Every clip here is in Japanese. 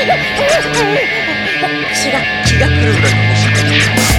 気が気が狂うんだ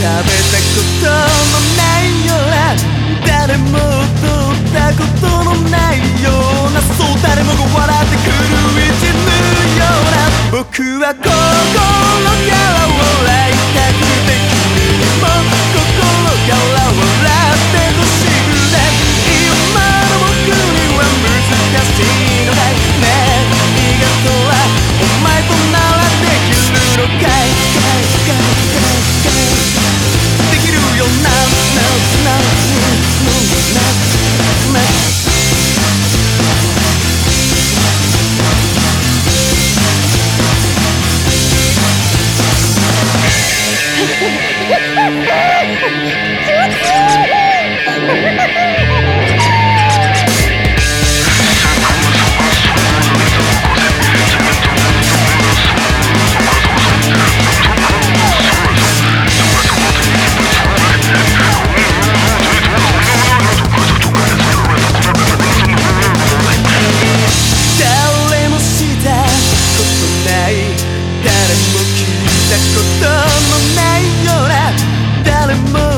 食べたことのないような誰も踊ったことのないようなそう誰もが笑ってくる一ぬような僕は心が誰も聞いたことの telling me